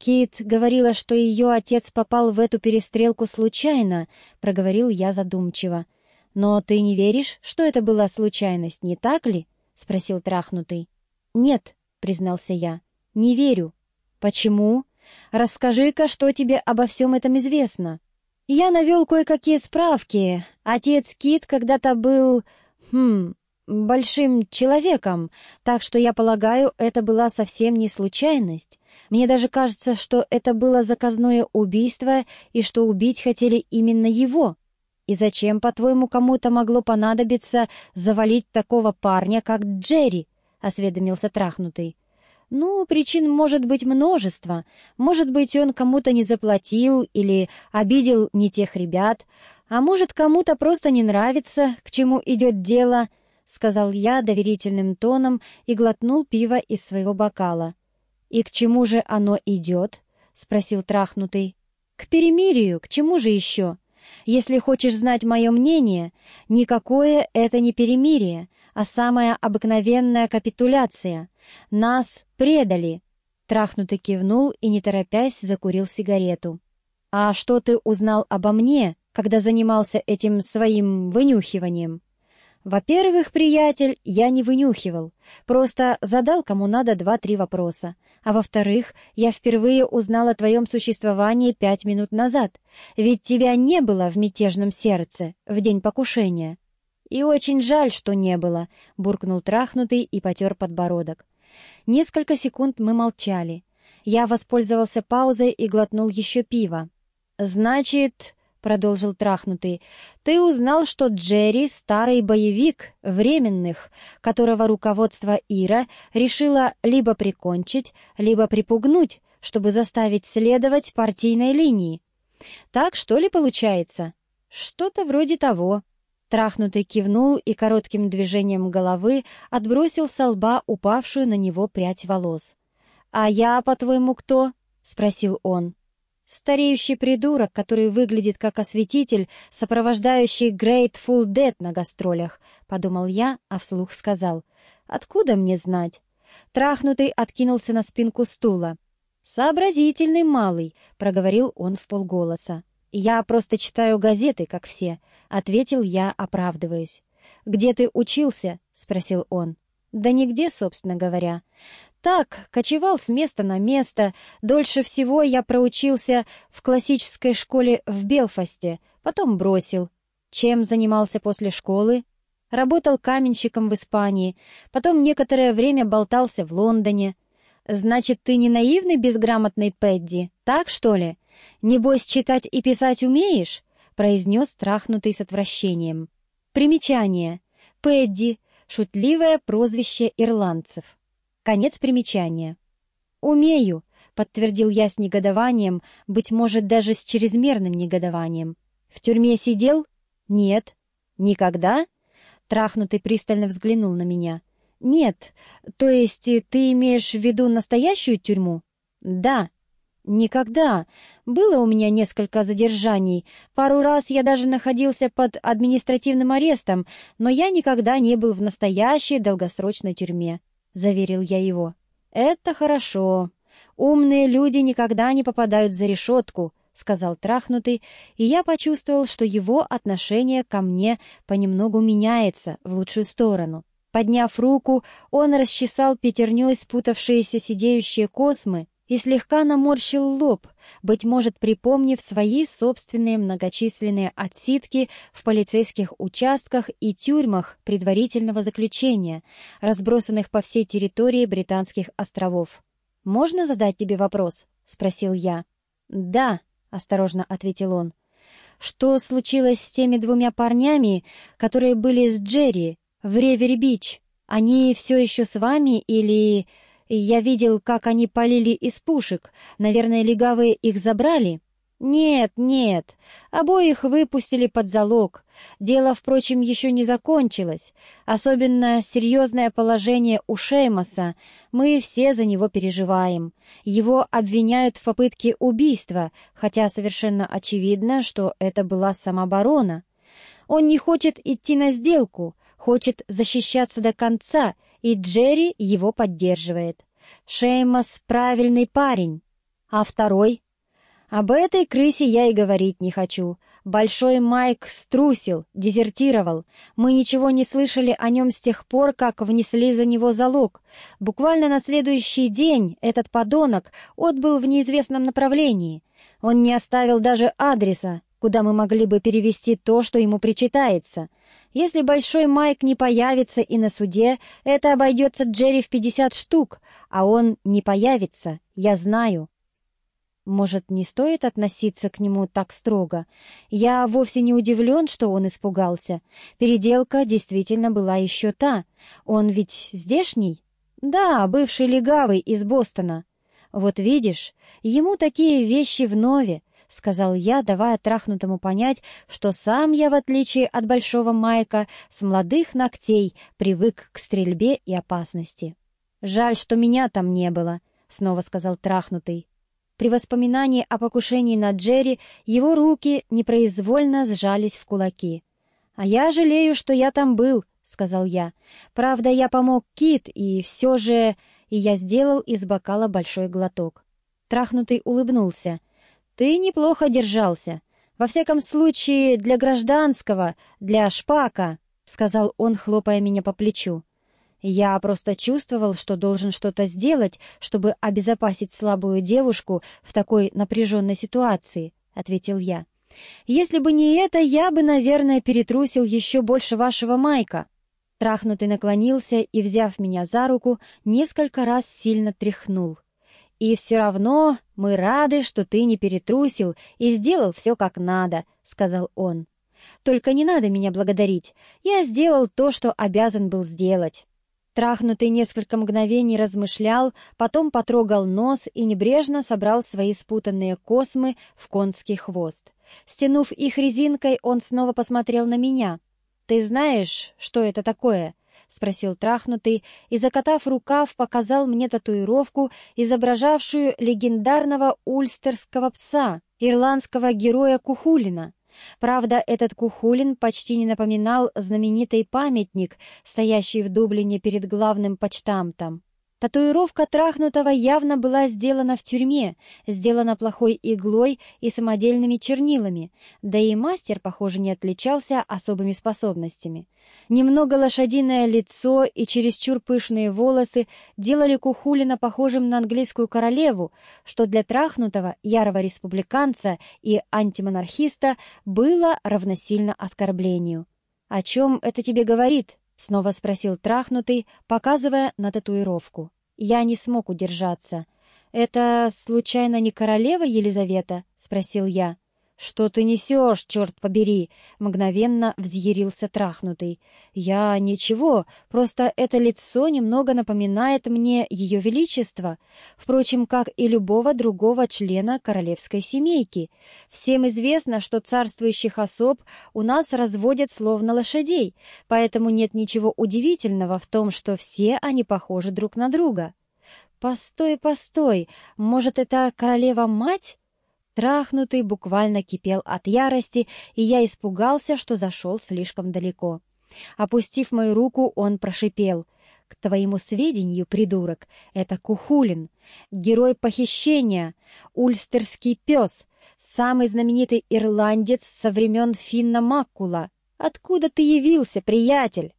Кит говорила, что ее отец попал в эту перестрелку случайно, проговорил я задумчиво. Но ты не веришь, что это была случайность, не так ли? спросил трахнутый. Нет, признался я. Не верю. Почему? Расскажи-ка, что тебе обо всем этом известно. Я навел кое-какие справки. Отец Кит когда-то был... Хм большим человеком, так что я полагаю, это была совсем не случайность. Мне даже кажется, что это было заказное убийство и что убить хотели именно его. И зачем, по-твоему, кому-то могло понадобиться завалить такого парня, как Джерри? — осведомился трахнутый. Ну, причин может быть множество. Может быть, он кому-то не заплатил или обидел не тех ребят, а может, кому-то просто не нравится, к чему идет дело —— сказал я доверительным тоном и глотнул пиво из своего бокала. «И к чему же оно идет?» — спросил трахнутый. «К перемирию, к чему же еще? Если хочешь знать мое мнение, никакое это не перемирие, а самая обыкновенная капитуляция. Нас предали!» Трахнутый кивнул и, не торопясь, закурил сигарету. «А что ты узнал обо мне, когда занимался этим своим вынюхиванием?» Во-первых, приятель, я не вынюхивал, просто задал кому надо два-три вопроса. А во-вторых, я впервые узнал о твоем существовании пять минут назад, ведь тебя не было в мятежном сердце в день покушения. И очень жаль, что не было, буркнул трахнутый и потер подбородок. Несколько секунд мы молчали. Я воспользовался паузой и глотнул еще пиво. «Значит, — продолжил трахнутый, — «ты узнал, что Джерри — старый боевик, временных, которого руководство Ира решило либо прикончить, либо припугнуть, чтобы заставить следовать партийной линии. Так что ли получается? Что-то вроде того». Трахнутый кивнул и коротким движением головы отбросил со лба упавшую на него прядь волос. «А я, по-твоему, кто?» — спросил он. Стареющий придурок, который выглядит как осветитель, сопровождающий Grateful Dead на гастролях, подумал я, а вслух сказал. Откуда мне знать? Трахнутый откинулся на спинку стула. «Сообразительный малый», — проговорил он в полголоса. «Я просто читаю газеты, как все», — ответил я, оправдываясь. «Где ты учился?» — спросил он. «Да нигде, собственно говоря. Так, кочевал с места на место. Дольше всего я проучился в классической школе в Белфасте, потом бросил. Чем занимался после школы? Работал каменщиком в Испании, потом некоторое время болтался в Лондоне. Значит, ты не наивный безграмотный Пэдди, так что ли? Небось, читать и писать умеешь? произнес трахнутый с отвращением. Примечание. Пэдди — шутливое прозвище ирландцев. Конец примечания. «Умею», — подтвердил я с негодованием, быть может, даже с чрезмерным негодованием. «В тюрьме сидел?» «Нет». «Никогда?» Трахнутый пристально взглянул на меня. «Нет. То есть ты имеешь в виду настоящую тюрьму?» «Да». «Никогда. Было у меня несколько задержаний. Пару раз я даже находился под административным арестом, но я никогда не был в настоящей долгосрочной тюрьме. — заверил я его. «Это хорошо. Умные люди никогда не попадают за решетку», — сказал трахнутый, и я почувствовал, что его отношение ко мне понемногу меняется в лучшую сторону. Подняв руку, он расчесал пятерней спутавшиеся сидеющие космы и слегка наморщил лоб, быть может, припомнив свои собственные многочисленные отсидки в полицейских участках и тюрьмах предварительного заключения, разбросанных по всей территории Британских островов. «Можно задать тебе вопрос?» — спросил я. «Да», — осторожно ответил он. «Что случилось с теми двумя парнями, которые были с Джерри в Ревери-Бич? Они все еще с вами или...» Я видел, как они полили из пушек. Наверное, легавые их забрали? Нет, нет. Обоих выпустили под залог. Дело, впрочем, еще не закончилось. Особенно серьезное положение у Шеймоса. Мы все за него переживаем. Его обвиняют в попытке убийства, хотя совершенно очевидно, что это была самооборона. Он не хочет идти на сделку, хочет защищаться до конца — и Джерри его поддерживает. Шеймос правильный парень. А второй? Об этой крысе я и говорить не хочу. Большой Майк струсил, дезертировал. Мы ничего не слышали о нем с тех пор, как внесли за него залог. Буквально на следующий день этот подонок отбыл в неизвестном направлении. Он не оставил даже адреса, куда мы могли бы перевести то, что ему причитается. Если Большой Майк не появится и на суде, это обойдется Джерри в пятьдесят штук, а он не появится, я знаю. Может, не стоит относиться к нему так строго? Я вовсе не удивлен, что он испугался. Переделка действительно была еще та. Он ведь здешний? Да, бывший легавый из Бостона. Вот видишь, ему такие вещи вновь, — сказал я, давая трахнутому понять, что сам я, в отличие от Большого Майка, с молодых ногтей привык к стрельбе и опасности. «Жаль, что меня там не было», — снова сказал трахнутый. При воспоминании о покушении на Джерри его руки непроизвольно сжались в кулаки. «А я жалею, что я там был», — сказал я. «Правда, я помог Кит, и все же...» И я сделал из бокала большой глоток. Трахнутый улыбнулся. «Ты неплохо держался. Во всяком случае, для гражданского, для шпака», — сказал он, хлопая меня по плечу. Я просто чувствовал, что должен что-то сделать, чтобы обезопасить слабую девушку в такой напряженной ситуации, — ответил я. Если бы не это, я бы, наверное, перетрусил еще больше вашего Майка. Трахнутый наклонился и, взяв меня за руку, несколько раз сильно тряхнул. «И все равно мы рады, что ты не перетрусил и сделал все как надо», — сказал он. «Только не надо меня благодарить. Я сделал то, что обязан был сделать». Трахнутый несколько мгновений размышлял, потом потрогал нос и небрежно собрал свои спутанные космы в конский хвост. Стянув их резинкой, он снова посмотрел на меня. «Ты знаешь, что это такое?» — спросил трахнутый и, закатав рукав, показал мне татуировку, изображавшую легендарного ульстерского пса, ирландского героя Кухулина. Правда, этот Кухулин почти не напоминал знаменитый памятник, стоящий в Дублине перед главным почтамтом. Татуировка трахнутого явно была сделана в тюрьме, сделана плохой иглой и самодельными чернилами, да и мастер, похоже, не отличался особыми способностями. Немного лошадиное лицо и чересчур пышные волосы делали Кухулина похожим на английскую королеву, что для трахнутого, ярого республиканца и антимонархиста было равносильно оскорблению. «О чем это тебе говорит?» — снова спросил трахнутый, показывая на татуировку. Я не смог удержаться. «Это, случайно, не королева Елизавета?» — спросил я. «Что ты несешь, черт побери?» — мгновенно взъярился трахнутый. «Я ничего, просто это лицо немного напоминает мне ее величество, впрочем, как и любого другого члена королевской семейки. Всем известно, что царствующих особ у нас разводят словно лошадей, поэтому нет ничего удивительного в том, что все они похожи друг на друга». «Постой, постой, может, это королева-мать?» Трахнутый буквально кипел от ярости, и я испугался, что зашел слишком далеко. Опустив мою руку, он прошипел. «К твоему сведению, придурок, это Кухулин, герой похищения, ульстерский пес, самый знаменитый ирландец со времен Финна Маккула. Откуда ты явился, приятель?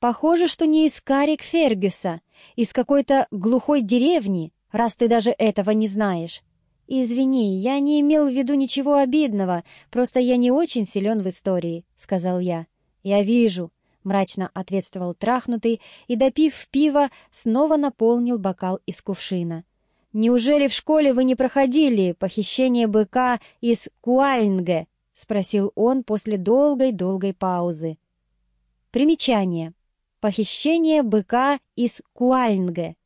Похоже, что не из Карик Фергюса, из какой-то глухой деревни, раз ты даже этого не знаешь. «Извини, я не имел в виду ничего обидного, просто я не очень силен в истории», — сказал я. «Я вижу», — мрачно ответствовал трахнутый и, допив пива, снова наполнил бокал из кувшина. «Неужели в школе вы не проходили похищение быка из Куальнге?» — спросил он после долгой-долгой паузы. Примечание. Похищение быка из Куальнге.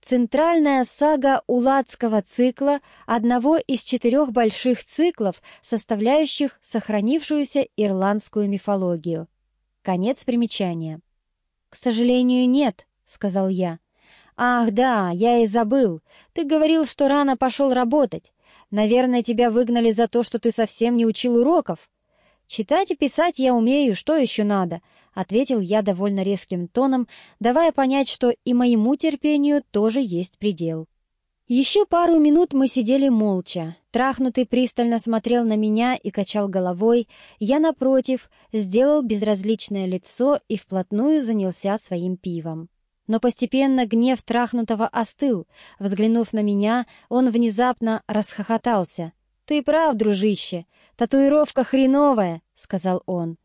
Центральная сага Уладского цикла – одного из четырех больших циклов, составляющих сохранившуюся ирландскую мифологию. Конец примечания. «К сожалению, нет», — сказал я. «Ах, да, я и забыл. Ты говорил, что рано пошел работать. Наверное, тебя выгнали за то, что ты совсем не учил уроков. Читать и писать я умею, что еще надо? ответил я довольно резким тоном, давая понять, что и моему терпению тоже есть предел. Еще пару минут мы сидели молча. Трахнутый пристально смотрел на меня и качал головой. Я, напротив, сделал безразличное лицо и вплотную занялся своим пивом. Но постепенно гнев трахнутого остыл. Взглянув на меня, он внезапно расхохотался. «Ты прав, дружище, татуировка хреновая», — сказал он.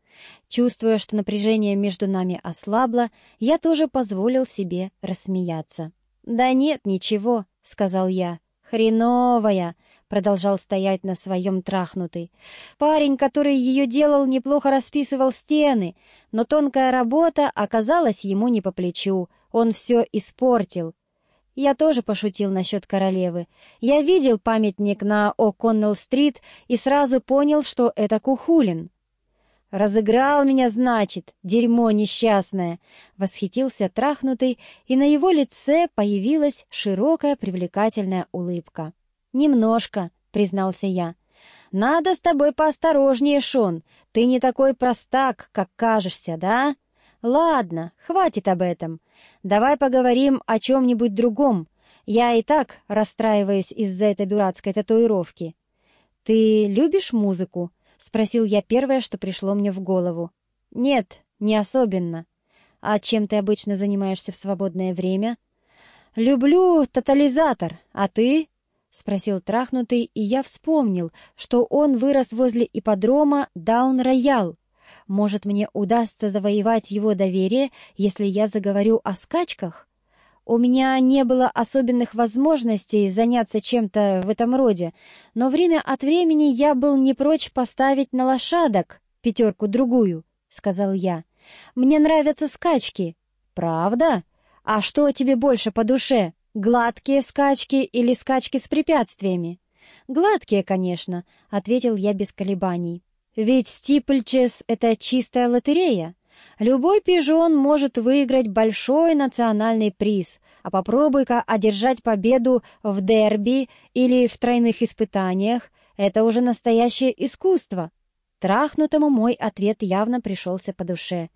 Чувствуя, что напряжение между нами ослабло, я тоже позволил себе рассмеяться. «Да нет, ничего», — сказал я. «Хреновая!» — продолжал стоять на своем трахнутый. «Парень, который ее делал, неплохо расписывал стены, но тонкая работа оказалась ему не по плечу. Он все испортил». Я тоже пошутил насчет королевы. Я видел памятник на О'Коннелл-стрит и сразу понял, что это Кухулин. «Разыграл меня, значит, дерьмо несчастное!» — восхитился трахнутый, и на его лице появилась широкая привлекательная улыбка. «Немножко», — признался я. «Надо с тобой поосторожнее, Шон. Ты не такой простак, как кажешься, да? Ладно, хватит об этом. Давай поговорим о чем-нибудь другом. Я и так расстраиваюсь из-за этой дурацкой татуировки. Ты любишь музыку?» — спросил я первое, что пришло мне в голову. «Нет, не особенно. А чем ты обычно занимаешься в свободное время?» «Люблю тотализатор. А ты?» — спросил трахнутый, и я вспомнил, что он вырос возле ипподрома Даун-Роял. Может, мне удастся завоевать его доверие, если я заговорю о скачках?» У меня не было особенных возможностей заняться чем-то в этом роде, но время от времени я был не прочь поставить на лошадок пятерку-другую, — сказал я. Мне нравятся скачки. Правда? А что тебе больше по душе? Гладкие скачки или скачки с препятствиями? Гладкие, конечно, — ответил я без колебаний. Ведь стипльчес — это чистая лотерея. Любой пижон может выиграть большой национальный приз, а попробуй-ка одержать победу в дерби или в тройных испытаниях. Это уже настоящее искусство. Трахнутому мой ответ явно пришелся по душе.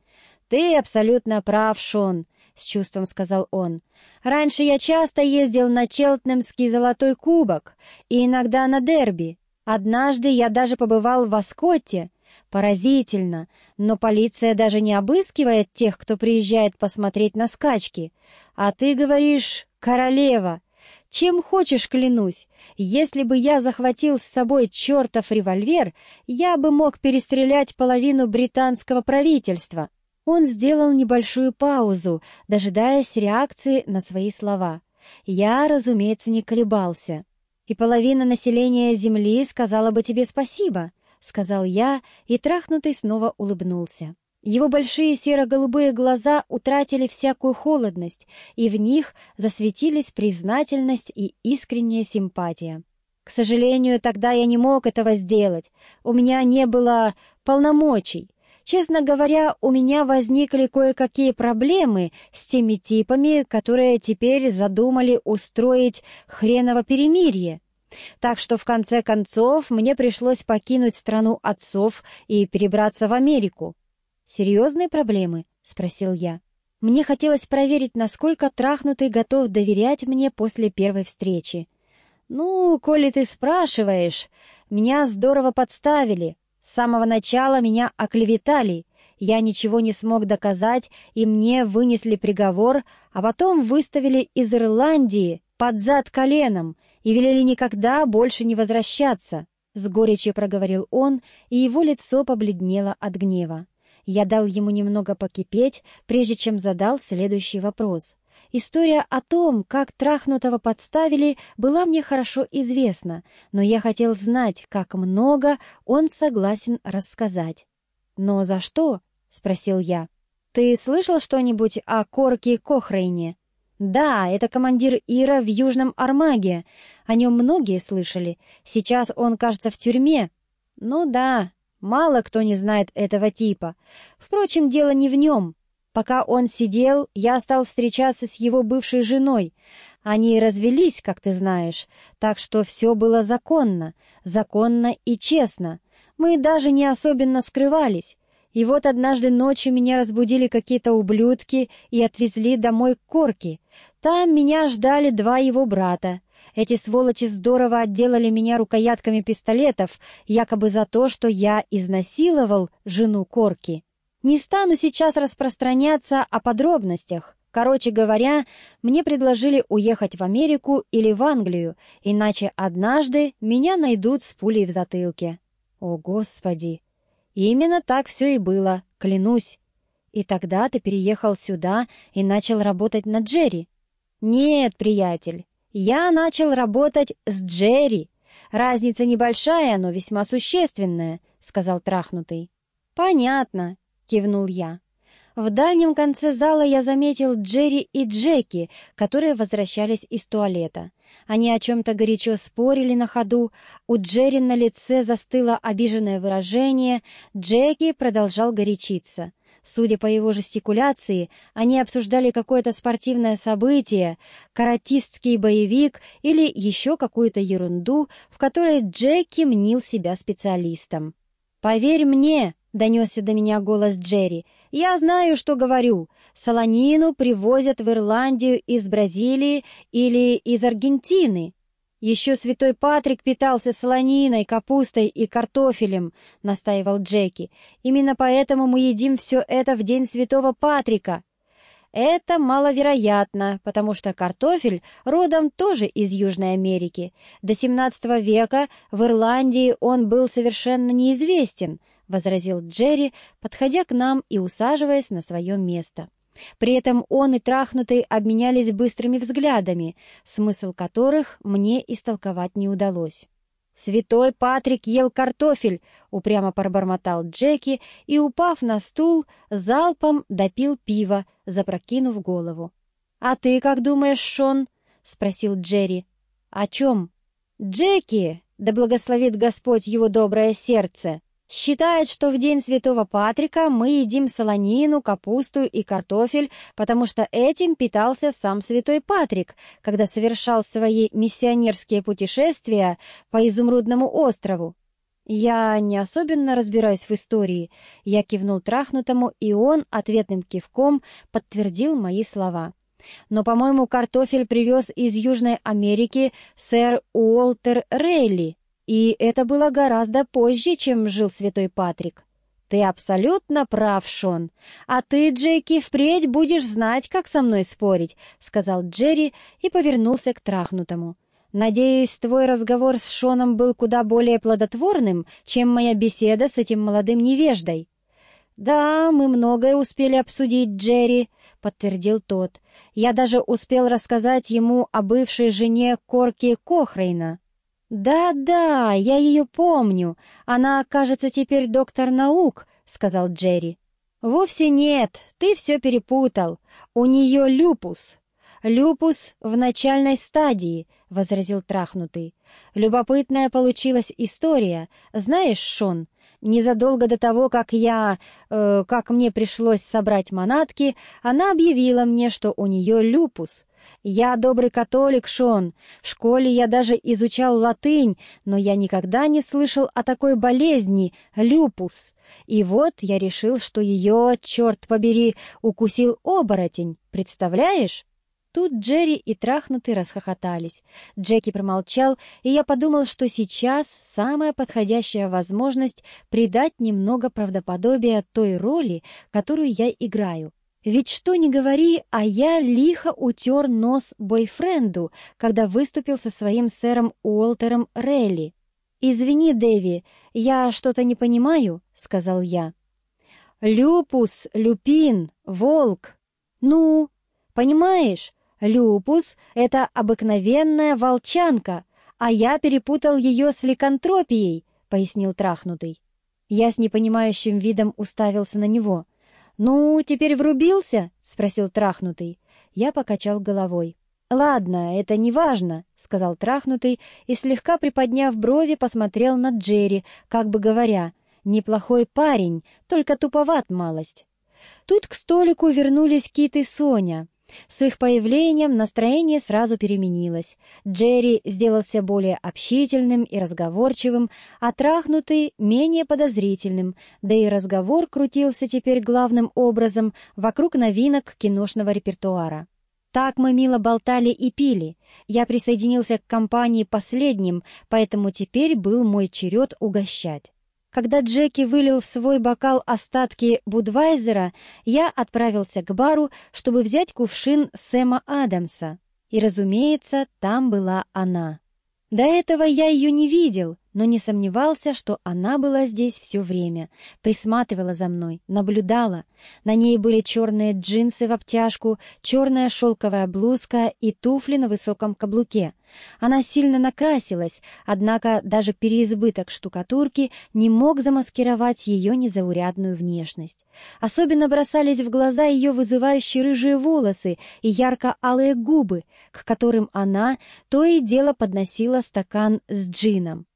«Ты абсолютно прав, Шон», — с чувством сказал он. «Раньше я часто ездил на Челтнемский золотой кубок и иногда на дерби. Однажды я даже побывал в Аскотте, Поразительно, но полиция даже не обыскивает тех, кто приезжает посмотреть на скачки. А ты говоришь «королева». Чем хочешь, клянусь, если бы я захватил с собой чертов револьвер, я бы мог перестрелять половину британского правительства. Он сделал небольшую паузу, дожидаясь реакции на свои слова. Я, разумеется, не колебался. И половина населения Земли сказала бы тебе спасибо. — сказал я, и трахнутый снова улыбнулся. Его большие серо-голубые глаза утратили всякую холодность, и в них засветились признательность и искренняя симпатия. К сожалению, тогда я не мог этого сделать. У меня не было полномочий. Честно говоря, у меня возникли кое-какие проблемы с теми типами, которые теперь задумали устроить хреново перемирие. Так что в конце концов мне пришлось покинуть страну отцов и перебраться в Америку. «Серьезные проблемы?» — спросил я. Мне хотелось проверить, насколько трахнутый готов доверять мне после первой встречи. «Ну, коли ты спрашиваешь, меня здорово подставили. С самого начала меня оклеветали. Я ничего не смог доказать, и мне вынесли приговор, а потом выставили из Ирландии под зад коленом — и велели никогда больше не возвращаться», — с горечью проговорил он, и его лицо побледнело от гнева. Я дал ему немного покипеть, прежде чем задал следующий вопрос. История о том, как трахнутого подставили, была мне хорошо известна, но я хотел знать, как много он согласен рассказать. «Но за что?» — спросил я. «Ты слышал что-нибудь о Корке Кохрейне?» «Да, это командир Ира в Южном Армаге. О нем многие слышали. Сейчас он, кажется, в тюрьме». «Ну да, мало кто не знает этого типа. Впрочем, дело не в нем. Пока он сидел, я стал встречаться с его бывшей женой. Они развелись, как ты знаешь, так что все было законно, законно и честно. Мы даже не особенно скрывались. И вот однажды ночью меня разбудили какие-то ублюдки и отвезли домой к Корке. Там меня ждали два его брата. Эти сволочи здорово отделали меня рукоятками пистолетов, якобы за то, что я изнасиловал жену Корки. Не стану сейчас распространяться о подробностях. Короче говоря, мне предложили уехать в Америку или в Англию, иначе однажды меня найдут с пулей в затылке. О, Господи! Именно так все и было, клянусь. И тогда ты переехал сюда и начал работать на Джерри. Нет, приятель, я начал работать с Джерри. Разница небольшая, но весьма существенная, сказал трахнутый. Понятно, кивнул я. В дальнем конце зала я заметил Джерри и Джеки, которые возвращались из туалета. Они о чем-то горячо спорили на ходу, у Джерри на лице застыло обиженное выражение, Джеки продолжал горячиться. Судя по его жестикуляции, они обсуждали какое-то спортивное событие, каратистский боевик или еще какую-то ерунду, в которой Джеки мнил себя специалистом. «Поверь мне», — донесся до меня голос Джерри, — я знаю, что говорю. Солонину привозят в Ирландию из Бразилии или из Аргентины. Еще святой Патрик питался солониной, капустой и картофелем, настаивал Джеки. Именно поэтому мы едим все это в день святого Патрика. Это маловероятно, потому что картофель родом тоже из Южной Америки. До XVII века в Ирландии он был совершенно неизвестен, — возразил Джерри, подходя к нам и усаживаясь на свое место. При этом он и трахнутый обменялись быстрыми взглядами, смысл которых мне истолковать не удалось. «Святой Патрик ел картофель!» — упрямо пробормотал Джеки и, упав на стул, залпом допил пиво, запрокинув голову. «А ты как думаешь, Шон?» — спросил Джерри. «О чем?» «Джеки, да благословит Господь его доброе сердце!» Считает, что в день Святого Патрика мы едим солонину, капусту и картофель, потому что этим питался сам Святой Патрик, когда совершал свои миссионерские путешествия по Изумрудному острову. Я не особенно разбираюсь в истории. Я кивнул трахнутому, и он ответным кивком подтвердил мои слова. Но, по-моему, картофель привез из Южной Америки сэр Уолтер Рейли, и это было гораздо позже, чем жил святой Патрик. Ты абсолютно прав, Шон. А ты, Джеки, впредь будешь знать, как со мной спорить, сказал Джерри и повернулся к трахнутому. Надеюсь, твой разговор с Шоном был куда более плодотворным, чем моя беседа с этим молодым невеждой. Да, мы многое успели обсудить, Джерри, подтвердил тот. Я даже успел рассказать ему о бывшей жене Корки Кохрейна. «Да-да, я ее помню. Она, кажется, теперь доктор наук», — сказал Джерри. «Вовсе нет, ты все перепутал. У нее люпус». «Люпус в начальной стадии», — возразил трахнутый. «Любопытная получилась история. Знаешь, Шон, незадолго до того, как я... Э, как мне пришлось собрать манатки, она объявила мне, что у нее люпус». Я добрый католик, Шон. В школе я даже изучал латынь, но я никогда не слышал о такой болезни — люпус. И вот я решил, что ее, черт побери, укусил оборотень. Представляешь? Тут Джерри и трахнутый расхохотались. Джеки промолчал, и я подумал, что сейчас самая подходящая возможность придать немного правдоподобия той роли, которую я играю. Ведь что ни говори, а я лихо утер нос бойфренду, когда выступил со своим сэром Уолтером Релли. «Извини, Дэви, я что-то не понимаю», — сказал я. «Люпус, люпин, волк. Ну, понимаешь, люпус — это обыкновенная волчанка, а я перепутал ее с ликантропией», — пояснил трахнутый. Я с непонимающим видом уставился на него — «Ну, теперь врубился?» — спросил трахнутый. Я покачал головой. «Ладно, это не важно», — сказал трахнутый и, слегка приподняв брови, посмотрел на Джерри, как бы говоря, «Неплохой парень, только туповат малость». Тут к столику вернулись Кит и Соня. С их появлением настроение сразу переменилось. Джерри сделался более общительным и разговорчивым, а трахнутый — менее подозрительным, да и разговор крутился теперь главным образом вокруг новинок киношного репертуара. Так мы мило болтали и пили. Я присоединился к компании последним, поэтому теперь был мой черед угощать. Когда Джеки вылил в свой бокал остатки Будвайзера, я отправился к бару, чтобы взять кувшин Сэма Адамса. И, разумеется, там была она. До этого я ее не видел, но не сомневался, что она была здесь все время, присматривала за мной, наблюдала. На ней были черные джинсы в обтяжку, черная шелковая блузка и туфли на высоком каблуке. Она сильно накрасилась, однако даже переизбыток штукатурки не мог замаскировать ее незаурядную внешность. Особенно бросались в глаза ее вызывающие рыжие волосы и ярко-алые губы, к которым она то и дело подносила стакан с джином.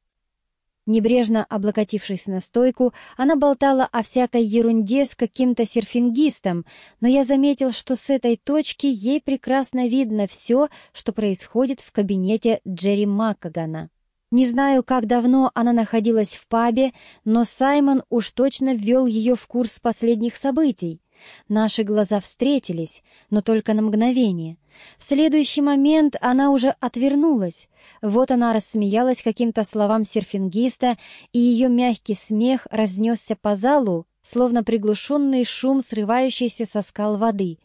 Небрежно облокотившись на стойку, она болтала о всякой ерунде с каким-то серфингистом, но я заметил, что с этой точки ей прекрасно видно все, что происходит в кабинете Джерри Маккагана. Не знаю, как давно она находилась в пабе, но Саймон уж точно ввел ее в курс последних событий. Наши глаза встретились, но только на мгновение. В следующий момент она уже отвернулась. Вот она рассмеялась каким-то словам серфингиста, и ее мягкий смех разнесся по залу, словно приглушенный шум, срывающийся со скал воды.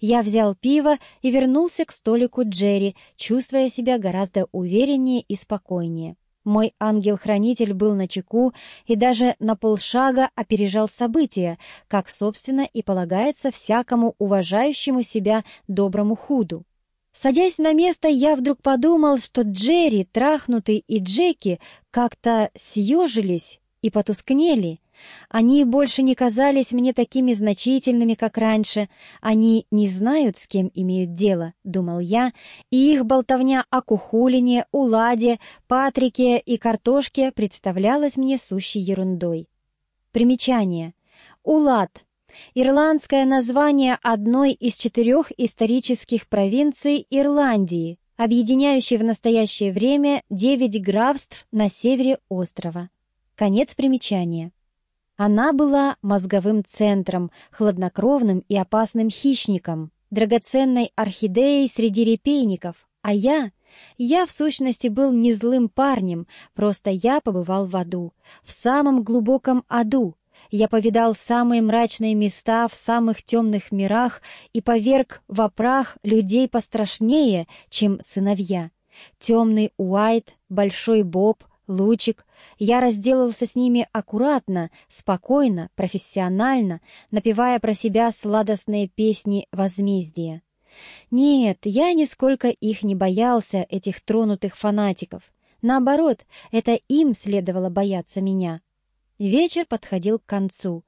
Я взял пиво и вернулся к столику Джерри, чувствуя себя гораздо увереннее и спокойнее. Мой ангел-хранитель был на чеку и даже на полшага опережал события, как, собственно, и полагается всякому уважающему себя доброму худу. Садясь на место, я вдруг подумал, что Джерри, Трахнутый и Джеки как-то съежились и потускнели — они больше не казались мне такими значительными, как раньше. Они не знают, с кем имеют дело, — думал я, и их болтовня о Кухулине, Уладе, Патрике и Картошке представлялась мне сущей ерундой. Примечание. Улад — ирландское название одной из четырех исторических провинций Ирландии, объединяющей в настоящее время девять графств на севере острова. Конец примечания. Она была мозговым центром, хладнокровным и опасным хищником, драгоценной орхидеей среди репейников, а я... Я, в сущности, был не злым парнем, просто я побывал в аду, в самом глубоком аду. Я повидал самые мрачные места в самых темных мирах и поверг в опрах людей пострашнее, чем сыновья. Темный Уайт, Большой Боб, Лучик. Я разделался с ними аккуратно, спокойно, профессионально, напевая про себя сладостные песни возмездия. Нет, я нисколько их не боялся, этих тронутых фанатиков. Наоборот, это им следовало бояться меня. Вечер подходил к концу.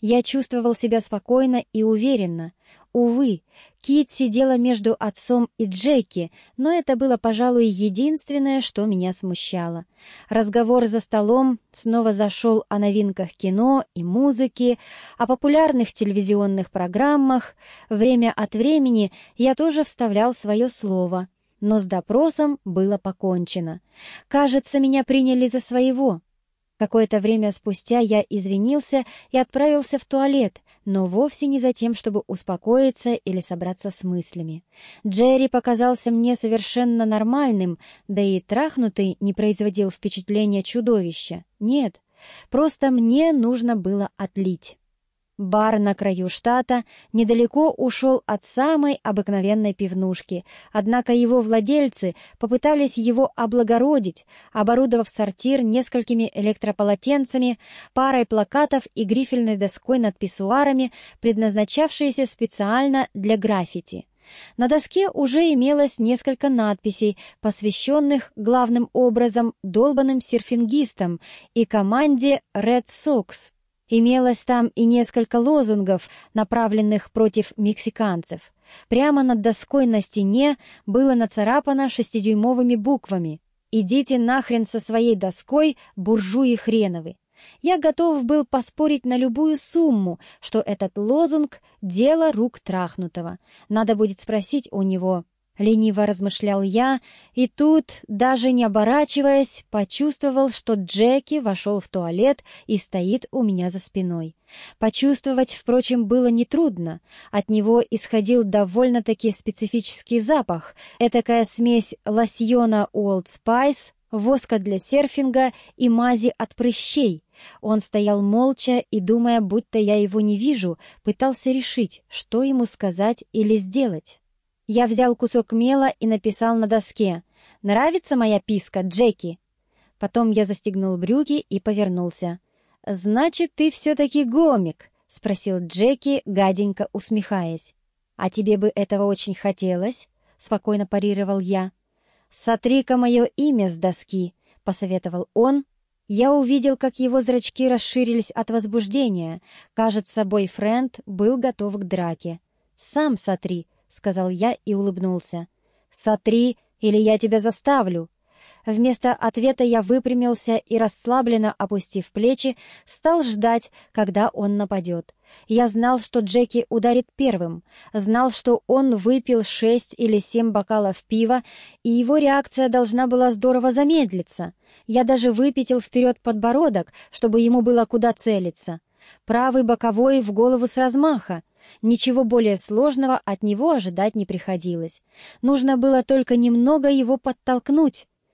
Я чувствовал себя спокойно и уверенно. Увы, Кит сидела между отцом и Джеки, но это было, пожалуй, единственное, что меня смущало. Разговор за столом снова зашел о новинках кино и музыки, о популярных телевизионных программах. Время от времени я тоже вставлял свое слово, но с допросом было покончено. Кажется, меня приняли за своего. Какое-то время спустя я извинился и отправился в туалет, но вовсе не за тем, чтобы успокоиться или собраться с мыслями. Джерри показался мне совершенно нормальным, да и трахнутый не производил впечатления чудовища. Нет, просто мне нужно было отлить. Бар на краю штата недалеко ушел от самой обыкновенной пивнушки, однако его владельцы попытались его облагородить, оборудовав сортир несколькими электрополотенцами, парой плакатов и грифельной доской над писсуарами, предназначавшейся специально для граффити. На доске уже имелось несколько надписей, посвященных главным образом долбанным серфингистам и команде Red Sox. Имелось там и несколько лозунгов, направленных против мексиканцев. Прямо над доской на стене было нацарапано шестидюймовыми буквами «Идите нахрен со своей доской, буржуи хреновы». Я готов был поспорить на любую сумму, что этот лозунг — дело рук трахнутого. Надо будет спросить у него, — лениво размышлял я, и тут, даже не оборачиваясь, почувствовал, что Джеки вошел в туалет и стоит у меня за спиной. Почувствовать, впрочем, было нетрудно. От него исходил довольно-таки специфический запах, этакая смесь лосьона Old Spice, воска для серфинга и мази от прыщей. Он стоял молча и, думая, будто я его не вижу, пытался решить, что ему сказать или сделать. Я взял кусок мела и написал на доске «Нравится моя писка, Джеки?» Потом я застегнул брюки и повернулся. «Значит, ты все-таки гомик?» — спросил Джеки, гаденько усмехаясь. «А тебе бы этого очень хотелось?» — спокойно парировал я. «Сотри-ка мое имя с доски», — посоветовал он. Я увидел, как его зрачки расширились от возбуждения. Кажется, бойфренд был готов к драке. «Сам сотри», — сказал я и улыбнулся. «Сотри, или я тебя заставлю!» Вместо ответа я выпрямился и, расслабленно опустив плечи, стал ждать, когда он нападет. Я знал, что Джеки ударит первым, знал, что он выпил шесть или семь бокалов пива, и его реакция должна была здорово замедлиться. Я даже выпятил вперед подбородок, чтобы ему было куда целиться. Правый боковой в голову с размаха. Ничего более сложного от него ожидать не приходилось. Нужно было только немного его подтолкнуть.